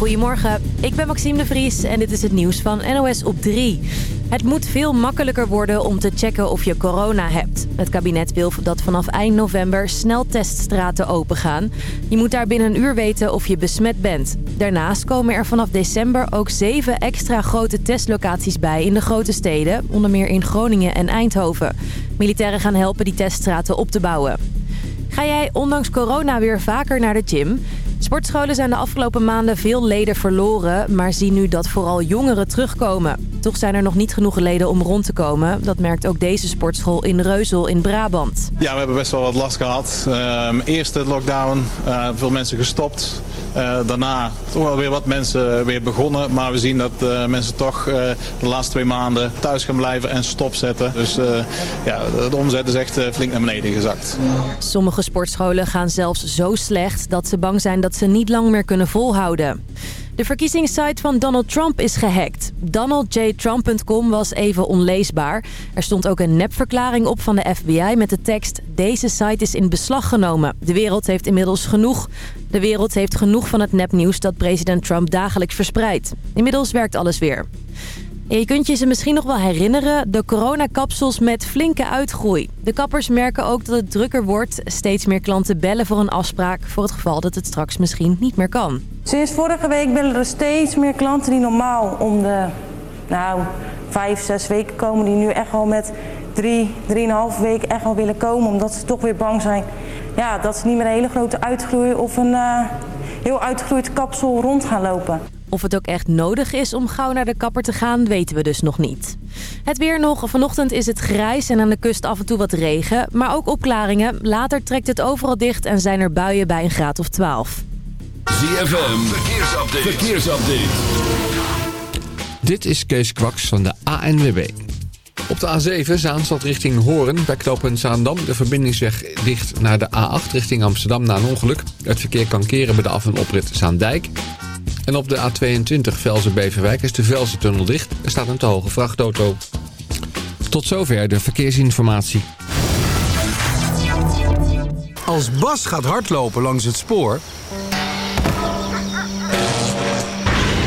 Goedemorgen, ik ben Maxime de Vries en dit is het nieuws van NOS op 3. Het moet veel makkelijker worden om te checken of je corona hebt. Het kabinet wil dat vanaf eind november snelteststraten opengaan. Je moet daar binnen een uur weten of je besmet bent. Daarnaast komen er vanaf december ook zeven extra grote testlocaties bij in de grote steden. Onder meer in Groningen en Eindhoven. Militairen gaan helpen die teststraten op te bouwen. Ga jij ondanks corona weer vaker naar de gym? Sportscholen zijn de afgelopen maanden veel leden verloren, maar zien nu dat vooral jongeren terugkomen. Toch zijn er nog niet genoeg leden om rond te komen. Dat merkt ook deze sportschool in Reuzel in Brabant. Ja, we hebben best wel wat last gehad. Uh, eerste lockdown, uh, veel mensen gestopt. Uh, daarna toch wel weer wat mensen weer begonnen. Maar we zien dat uh, mensen toch de laatste twee maanden thuis gaan blijven en stopzetten. Dus ja, de omzet is echt flink naar beneden gezakt. Sommige sportscholen gaan zelfs zo slecht dat ze bang zijn dat ze niet lang meer kunnen volhouden. De verkiezingssite van Donald Trump is gehackt. DonaldJTrump.com was even onleesbaar. Er stond ook een nepverklaring op van de FBI met de tekst... Deze site is in beslag genomen. De wereld heeft inmiddels genoeg. De wereld heeft genoeg van het nepnieuws dat president Trump dagelijks verspreidt. Inmiddels werkt alles weer. Je kunt je ze misschien nog wel herinneren, de coronakapsels met flinke uitgroei. De kappers merken ook dat het drukker wordt. Steeds meer klanten bellen voor een afspraak voor het geval dat het straks misschien niet meer kan. Sinds vorige week bellen er steeds meer klanten die normaal om de nou, vijf, zes weken komen. Die nu echt wel met drie, drieënhalf week echt wel willen komen. Omdat ze toch weer bang zijn ja, dat ze niet meer een hele grote uitgroei of een uh, heel uitgegroeid kapsel rond gaan lopen. Of het ook echt nodig is om gauw naar de kapper te gaan, weten we dus nog niet. Het weer nog. Vanochtend is het grijs en aan de kust af en toe wat regen. Maar ook opklaringen. Later trekt het overal dicht en zijn er buien bij een graad of 12. ZFM, verkeersupdate. verkeersupdate. Dit is Kees Kwaks van de ANWB. Op de A7 Zaanstad richting Hoorn bij knooppunt Zaandam. De verbindingsweg dicht naar de A8 richting Amsterdam na een ongeluk. Het verkeer kan keren bij de af- en oprit Zaandijk. En op de A22 Velzen-Beverwijk is de Velzen-tunnel dicht. Er staat een te hoge vrachtauto. Tot zover de verkeersinformatie. Als Bas gaat hardlopen langs het spoor...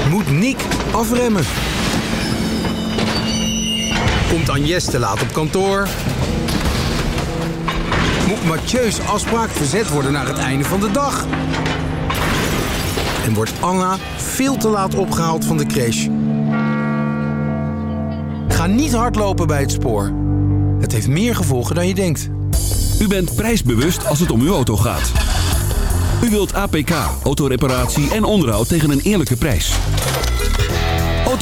moet Nick afremmen. Komt Agnes te laat op kantoor... moet Mathieu's afspraak verzet worden naar het einde van de dag... en wordt Anna veel te laat opgehaald van de crash. Ga niet hardlopen bij het spoor. Het heeft meer gevolgen dan je denkt. U bent prijsbewust als het om uw auto gaat. U wilt APK, autoreparatie en onderhoud tegen een eerlijke prijs.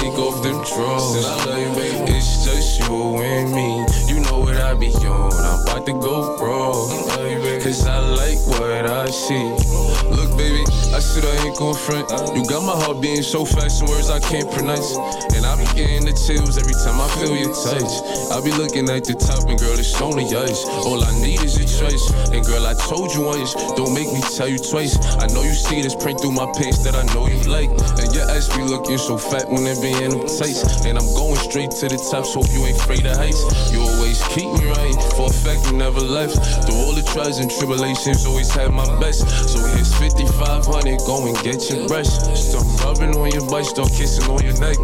Take off them drawers. It's just you and me. You know what I be on. I'm about to go wrong. Cause I like what I see. Look, baby, I said I ain't gon' front. You got my heart beating so fast, some words I can't pronounce. And I be getting the chills every time I feel your touch. I be looking at the top, and girl, it's only ice. All I need is a choice. And girl, I told you once, don't make me tell you twice. I know you see this print through my pants that I know you like. And your ass be looking so fat when it be in them tights. And I'm going straight to the top, so hope you ain't afraid of heights. You always keep me right, for a fact never left. Through all the trials and tribulations, always had my best. So here's 5500, go and get your brush. Start rubbing on your butt, start kissing on your neck.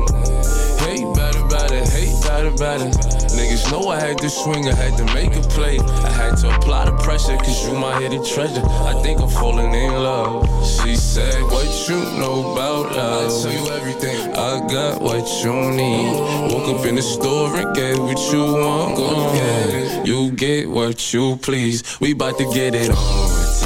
Hate better, better, hate better, better. Niggas know I had to swing, I had to make a play. I had to apply the pressure, cause you my hidden treasure. I think I'm falling in love. She said, What you know about love? I tell you everything. I got what you need. Woke up in the store and get what you want. Go get it. You get what you please. We bout to get it on.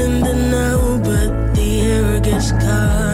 And then out, but the air gets caught.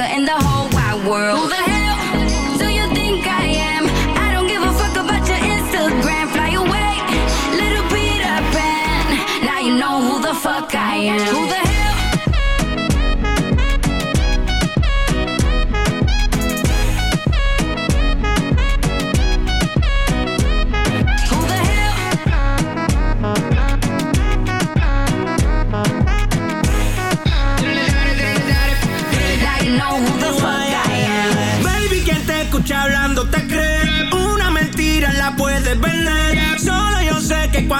In the whole wide world.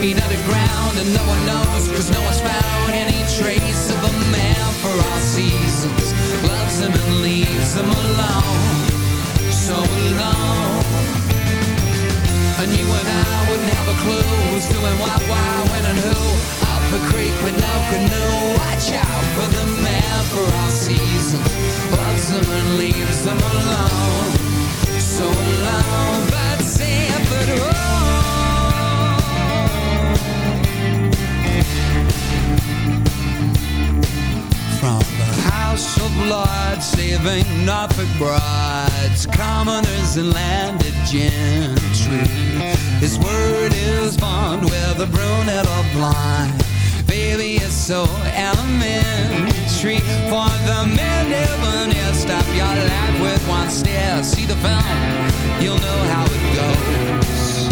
Feet underground. And no one knows, cause no one's found any trace of a man for all seasons. Loves him and leaves him alone. So alone. And you and I wouldn't have a clue who's doing what, why, when, and who. Up a creek with no canoe. Watch out for the man for all seasons. Loves them and leaves them alone. So alone, but safe at House of Lords, saving Norfolk brides, commoners and landed gentry. His word is bond, whether brunette or blind. Baby, it's so elementary. For the never near Stop your life with one stare. See the film, you'll know how it goes.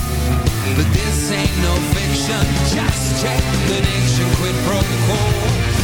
But this ain't no fiction. Just check the nation Quid pro quo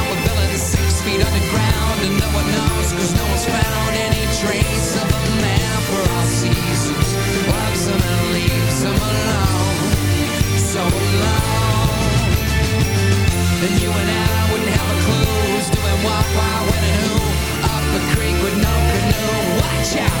six feet underground and no one knows cause no one's found any trace of a man for all seasons. Love some and leave some alone so alone and you and I wouldn't have a clue who's doing what, why, when and who. Up a creek with no canoe. Watch out.